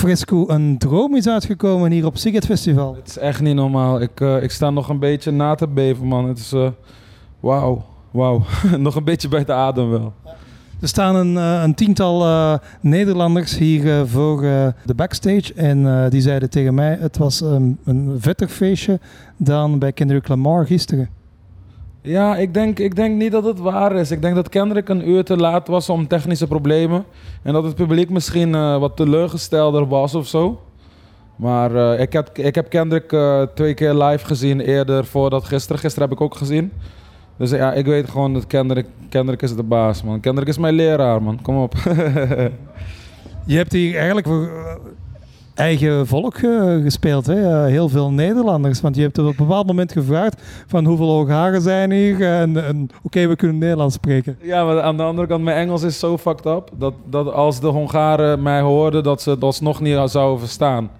Fresco, een droom is uitgekomen hier op Siget Festival. Het is echt niet normaal. Ik, eh, ik sta nog een beetje na te beven, man. Het is... eh, Wauw. Wauw. nog een beetje bij de adem wel. Er staan een, eh, een tiental Nederlanders hier voor de backstage. En die zeiden tegen mij, het was een, een vetter feestje dan bij Kendrick Lamar gisteren. Ja, ik denk, ik denk niet dat het waar is. Ik denk dat Kendrick een uur te laat was om technische problemen. En dat het publiek misschien eh, wat teleurgestelder was of zo. Maar eh, ik, heb, ik heb Kendrick eh, twee keer live gezien eerder voordat gisteren. Gisteren heb ik ook gezien. Dus ja, ik weet gewoon dat Kendrick, Kendrick is de baas, man. Kendrick is mijn leraar, man. Kom op. Je hebt hier eigenlijk eigen volk eh, gespeeld, hè? Eh, heel veel Nederlanders. Want je hebt op een bepaald moment gevraagd van hoeveel Hongaren zijn hier. En, en oké, we kunnen Nederlands spreken. Ja, maar aan de andere kant, mijn Engels is zo fucked up. Dat, dat als de Hongaren mij hoorden, dat ze het alsnog niet zouden verstaan.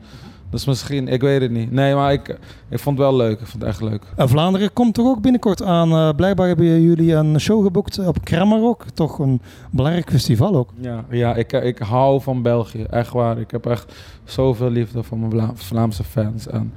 Dus misschien, ik weet het niet. Nee, maar ik, ik vond het wel leuk. Ik vond het echt leuk. Uh, Vlaanderen komt toch ook binnenkort aan. Uh, blijkbaar hebben jullie een show geboekt op Kramarok. Toch een belangrijk festival ook. Ja, ja ik, ik hou van België. Echt waar. Ik heb echt zoveel liefde voor mijn Vla Vlaamse fans. En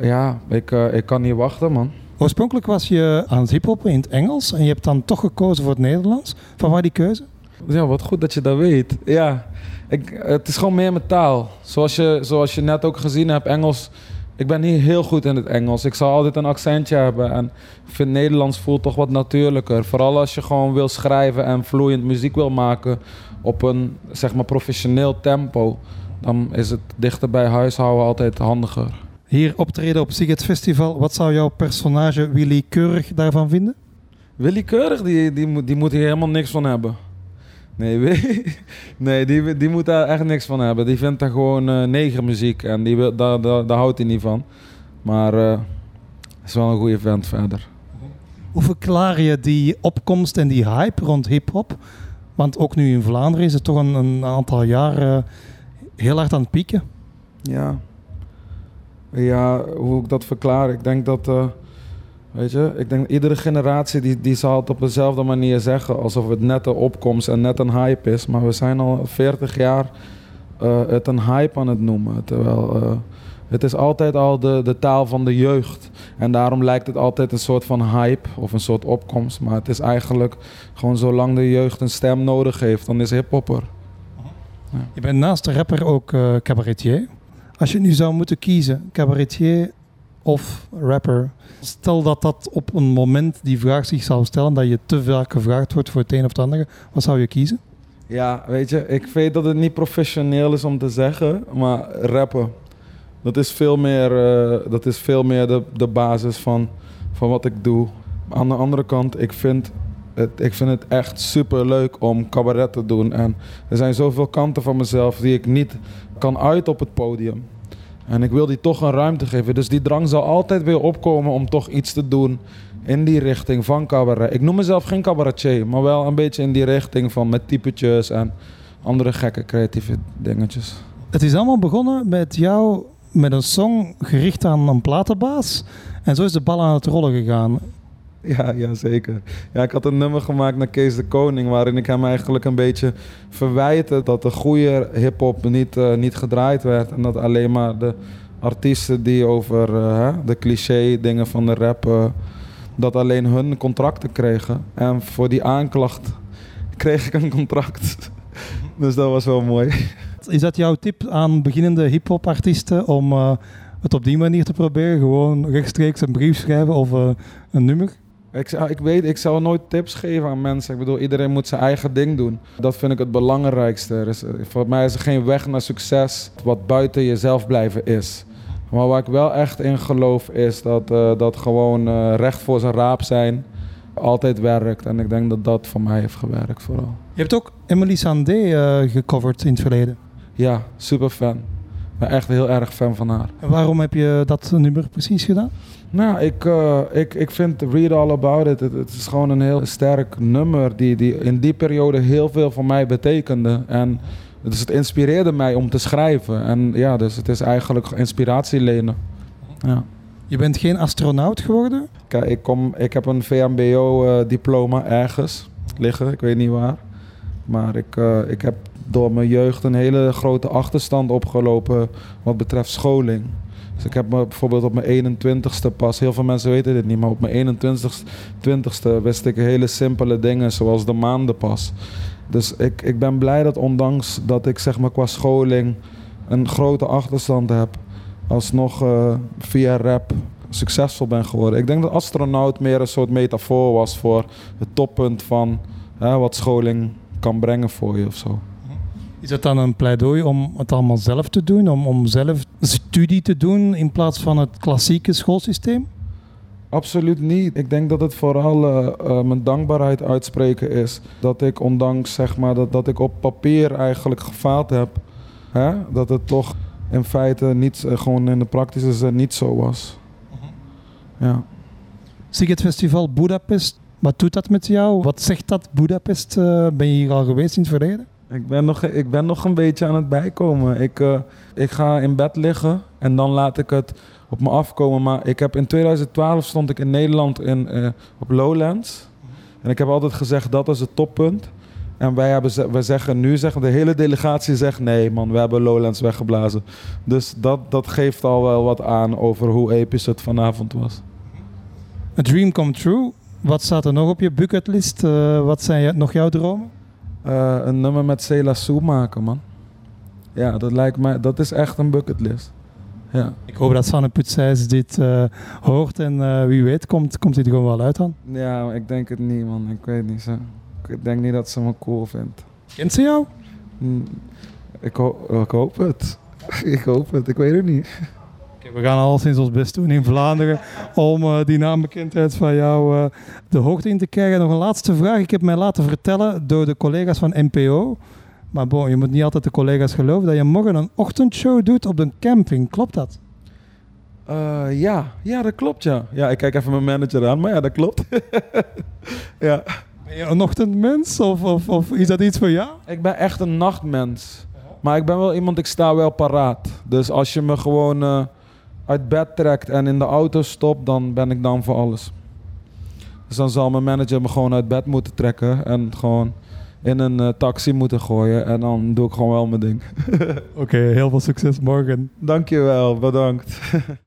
ja, ik, uh, ik kan niet wachten, man. Oorspronkelijk was je aan het hiphoppen in het Engels. En je hebt dan toch gekozen voor het Nederlands. Van waar die keuze? Ja, wat goed dat je dat weet. Ja, ik, het is gewoon meer mijn taal. Zoals je, zoals je net ook gezien hebt, Engels. Ik ben niet heel goed in het Engels. Ik zal altijd een accentje hebben. En ik vind Nederlands voelt toch wat natuurlijker. Vooral als je gewoon wil schrijven en vloeiend muziek wil maken op een zeg maar professioneel tempo. Dan is het dichter bij huishouden altijd handiger. Hier optreden op Siget Festival. Wat zou jouw personage Willy Keurig daarvan vinden? Willy Keurig, die, die, die moet hier helemaal niks van hebben. Nee, nee die, die moet daar echt niks van hebben. Die vindt daar gewoon uh, negermuziek en die wil, daar, daar, daar houdt hij niet van. Maar uh, is wel een goede vent verder. Hoe verklaar je die opkomst en die hype rond hip-hop? Want ook nu in Vlaanderen is het toch een, een aantal jaar uh, heel hard aan het pieken. Ja. Ja, hoe ik dat verklaar. Ik denk dat. Weet je, ik denk iedere generatie die, die zal het op dezelfde manier zeggen. Alsof het net een opkomst en net een hype is. Maar we zijn al 40 jaar uh, het een hype aan het noemen. Terwijl uh, het is altijd al de, de taal van de jeugd. En daarom lijkt het altijd een soort van hype of een soort opkomst. Maar het is eigenlijk gewoon zolang de jeugd een stem nodig heeft, dan is hip-hopper. Ja. Je bent naast de rapper ook uh, cabaretier. Als je nu zou moeten kiezen, cabaretier of rapper. Stel dat dat op een moment die vraag zich zou stellen, dat je te vaak gevraagd wordt voor het een of het andere, wat zou je kiezen? Ja, weet je, ik weet dat het niet professioneel is om te zeggen, maar rappen, dat is veel meer, uh, dat is veel meer de, de basis van, van wat ik doe. Aan de andere kant, ik vind het, ik vind het echt super leuk om cabaret te doen. En er zijn zoveel kanten van mezelf die ik niet kan uit op het podium. En ik wil die toch een ruimte geven. Dus die drang zal altijd weer opkomen om toch iets te doen in die richting van cabaret. Ik noem mezelf geen cabaretier, maar wel een beetje in die richting van met typetjes en andere gekke creatieve dingetjes. Het is allemaal begonnen met jou met een song gericht aan een platenbaas. En zo is de bal aan het rollen gegaan. Ja, ja, zeker. Ja, ik had een nummer gemaakt naar Kees de Koning, waarin ik hem eigenlijk een beetje verwijte dat de goede hip-hop niet, uh, niet gedraaid werd. En dat alleen maar de artiesten die over uh, de cliché dingen van de rap, uh, dat alleen hun contracten kregen. En voor die aanklacht kreeg ik een contract. dus dat was wel mooi. Is dat jouw tip aan beginnende hip-hop artiesten om het op die manier te proberen? Gewoon rechtstreeks een brief schrijven of een nummer? Ik, ik weet, ik zou nooit tips geven aan mensen. Ik bedoel, iedereen moet zijn eigen ding doen. Dat vind ik het belangrijkste. Er is, voor mij is er geen weg naar succes wat buiten jezelf blijven is. Maar waar ik wel echt in geloof is dat, uh, dat gewoon uh, recht voor zijn raap zijn altijd werkt. En ik denk dat dat voor mij heeft gewerkt vooral. Je hebt ook Emily Sandé uh, gecoverd in het verleden. Ja, super fan. Ben echt heel erg fan van haar. En waarom heb je dat nummer precies gedaan? Nou, ik, uh, ik, ik vind Read All About It, het, het, is gewoon een heel sterk nummer die, die in die periode heel veel voor mij betekende. En dus het inspireerde mij om te schrijven. En ja, dus het is eigenlijk inspiratie lenen. Ja. Je bent geen astronaut geworden? Kijk, ik, kom, ik heb een VMBO-diploma uh, ergens liggen, ik weet niet waar. Maar ik, uh, ik heb door mijn jeugd een hele grote achterstand opgelopen wat betreft scholing. Dus ik heb me bijvoorbeeld op mijn 21ste pas, heel veel mensen weten dit niet, maar op mijn 21ste wist ik hele simpele dingen zoals de maandenpas. Dus ik, ik ben blij dat ondanks dat ik zeg maar qua scholing een grote achterstand heb, alsnog uh, via rap succesvol ben geworden. Ik denk dat astronaut meer een soort metafoor was voor het toppunt van wat scholing kan brengen voor je of zo. Is het dan een pleidooi om het allemaal zelf te doen, om, om zelf studie te doen in plaats van het klassieke schoolsysteem? Absoluut niet. Ik denk dat het vooral uh, uh, mijn dankbaarheid uitspreken is. Dat ik ondanks zeg maar, dat, dat ik op papier eigenlijk gefaald heb, hè, dat het toch in feite niet, uh, gewoon in de praktische zin niet zo was. Ja. het Festival Budapest, wat doet dat met jou? Wat zegt dat Budapest? ben je hier al geweest in het verleden? Ik ben nog, ik ben nog een beetje aan het bijkomen. Ik, uh, ik ga in bed liggen en dan laat ik het op me afkomen. Maar ik heb in 2012 stond ik in Nederland in, uh, op Lowlands. En ik heb altijd gezegd dat is het toppunt. En wij, hebben, wij zeggen nu, zeggen, de hele delegatie zegt nee man, we hebben Lowlands weggeblazen. Dus dat, dat geeft al wel wat aan over hoe episch het vanavond was. A dream come true. Wat staat er nog op je bucketlist? Uh, wat zijn nog jouw dromen? Uh, een nummer met Cela Sue maken, man. Ja, dat lijkt mij, dat is echt een bucketlist. Ja. Ik hoop dat Sanne Putsijs dit uh, hoort en uh, wie weet komt, komt hij er gewoon wel uit dan. Ja, ik denk het niet, man. Ik weet niet. Zo. Ik denk niet dat ze me cool vindt. Kent ze jou? Mm, ik, ho ik hoop het. ik hoop het. Ik weet het niet. We gaan al sinds ons best doen in Vlaanderen om uh, die naambekendheid van jou uh, de hoogte in te krijgen. Nog een laatste vraag. Ik heb mij laten vertellen door de collega's van NPO. Maar bon, je moet niet altijd de collega's geloven dat je morgen een ochtendshow doet op de camping. Klopt dat? Uh, ja. ja, dat klopt ja. Ja, ik kijk even mijn manager aan, maar ja, dat klopt. ja. Ben je een ochtendmens of, of, of is dat iets voor jou? Ik ben echt een nachtmens. Maar ik ben wel iemand, ik sta wel paraat. Dus als je me gewoon uh, uit bed trekt en in de auto stopt, dan ben ik dan voor alles. Dus dan zal mijn manager me gewoon uit bed moeten trekken en gewoon in een uh, taxi moeten gooien. En dan doe ik gewoon wel mijn ding. Oké, okay, heel veel succes morgen. Dankjewel, bedankt.